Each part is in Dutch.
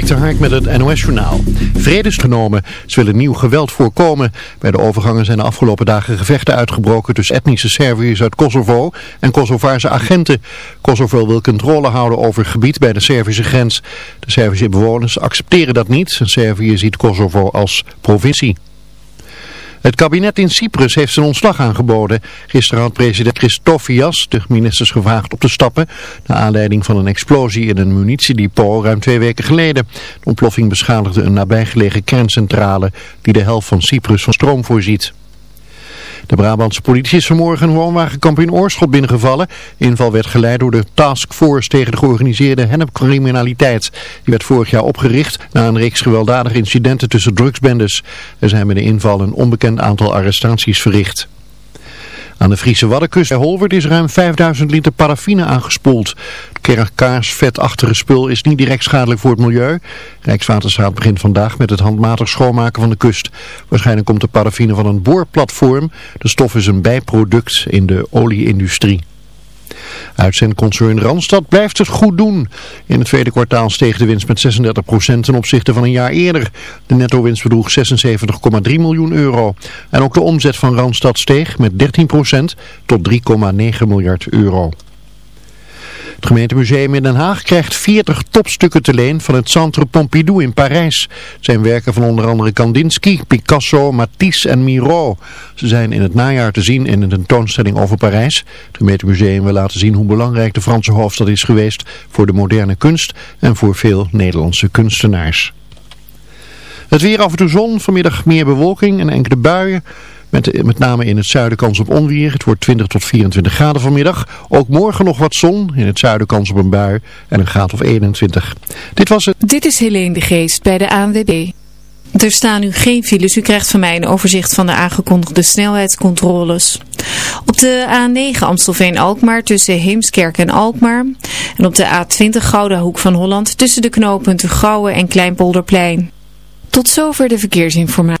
Dikter Hark met het NOS-journaal. Vredes genomen. Ze willen nieuw geweld voorkomen. Bij de overgangen zijn de afgelopen dagen gevechten uitgebroken tussen etnische Serviërs uit Kosovo en Kosovaarse agenten. Kosovo wil controle houden over het gebied bij de Servische grens. De Servische bewoners accepteren dat niet. Servië ziet Kosovo als provincie. Het kabinet in Cyprus heeft zijn ontslag aangeboden. Gisteren had president Christofias de ministers gevraagd op te stappen... naar aanleiding van een explosie in een munitiedepot ruim twee weken geleden. De ontploffing beschadigde een nabijgelegen kerncentrale... die de helft van Cyprus van stroom voorziet. De Brabantse politie is vanmorgen een woonwagenkamp in Oorschot binnengevallen. inval werd geleid door de Taskforce tegen de georganiseerde hennepcriminaliteit. Die werd vorig jaar opgericht na een reeks gewelddadige incidenten tussen drugsbendes. Er zijn bij de inval een onbekend aantal arrestaties verricht. Aan de Friese Waddenkust bij Holwert is ruim 5000 liter paraffine aangespoeld. Het kaarsvetachtige spul is niet direct schadelijk voor het milieu. Rijkswaterstaat begint vandaag met het handmatig schoonmaken van de kust. Waarschijnlijk komt de paraffine van een boorplatform. De stof is een bijproduct in de olieindustrie. Uitzendconcern Randstad blijft het goed doen. In het tweede kwartaal steeg de winst met 36% ten opzichte van een jaar eerder. De netto-winst bedroeg 76,3 miljoen euro. En ook de omzet van Randstad steeg met 13% tot 3,9 miljard euro. Het gemeentemuseum in Den Haag krijgt 40 topstukken te leen van het Centre Pompidou in Parijs. Zijn werken van onder andere Kandinsky, Picasso, Matisse en Miro. Ze zijn in het najaar te zien in een tentoonstelling over Parijs. Het gemeentemuseum wil laten zien hoe belangrijk de Franse hoofdstad is geweest voor de moderne kunst en voor veel Nederlandse kunstenaars. Het weer af en toe zon, vanmiddag meer bewolking en enkele buien. Met, met name in het zuiden kans op onweer. Het wordt 20 tot 24 graden vanmiddag. Ook morgen nog wat zon. In het zuiden kans op een bui. En een graad of 21. Dit was het. Dit is Helene de Geest bij de ANWB. Er staan nu geen files. U krijgt van mij een overzicht van de aangekondigde snelheidscontroles. Op de A9 Amstelveen-Alkmaar tussen Heemskerk en Alkmaar. En op de A20 Gouda Hoek van Holland tussen de knooppunten Gouwen en Kleinpolderplein. Tot zover de verkeersinformatie.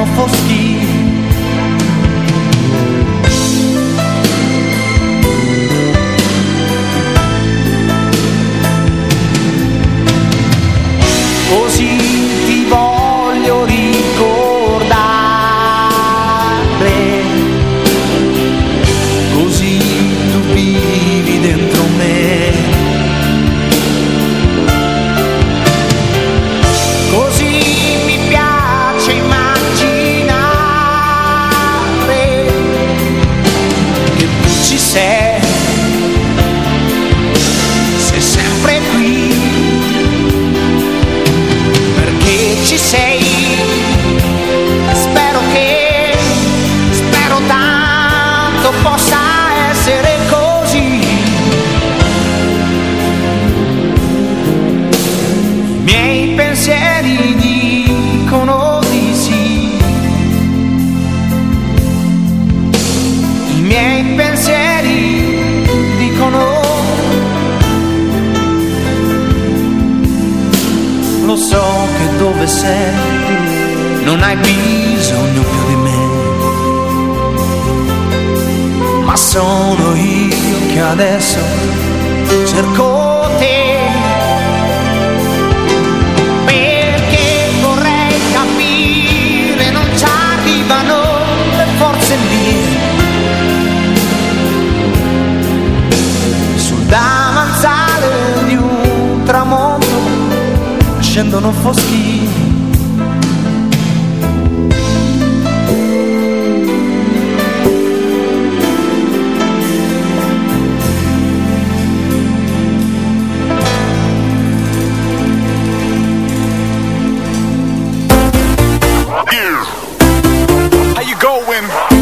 foschi così adesso cerco te. Perché vorrei capire, non ci arrivano le forze mie. Sul davanzale di un tramonto scendono foschi. swim.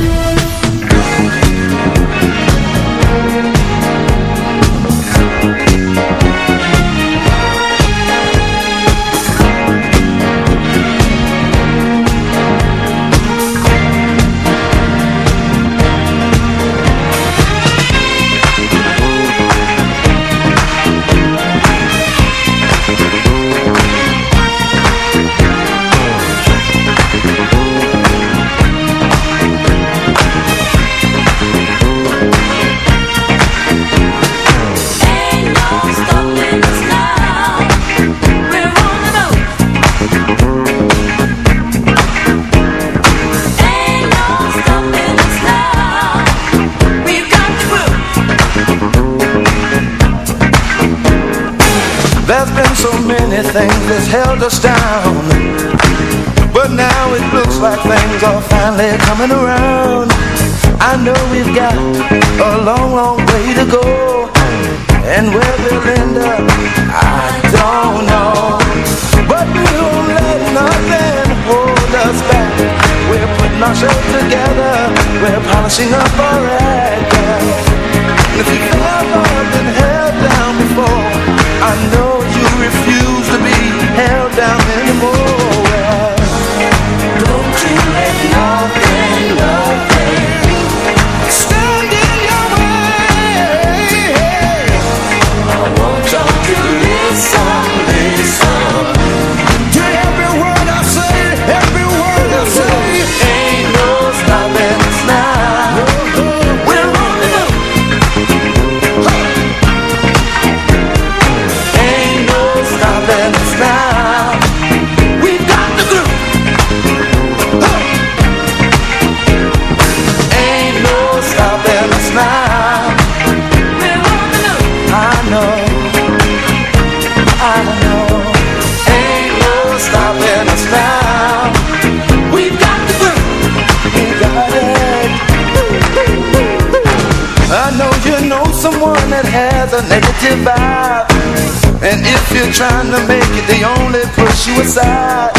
trying to make it, they only push you aside.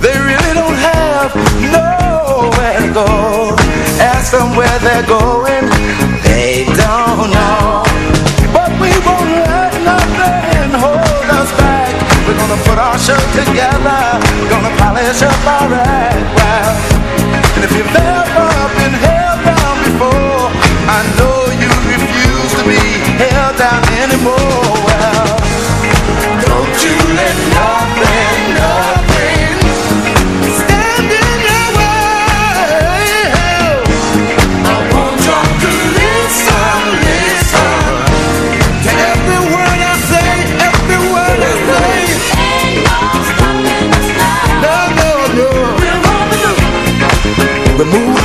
They really don't have nowhere to go. Ask them where they're going Remove.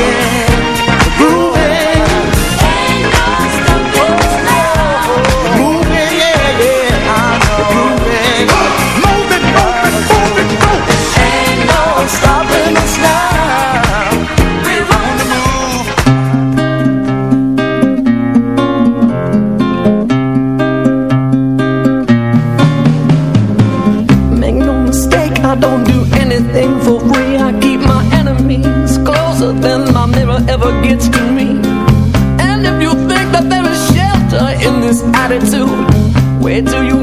attitude? Where do you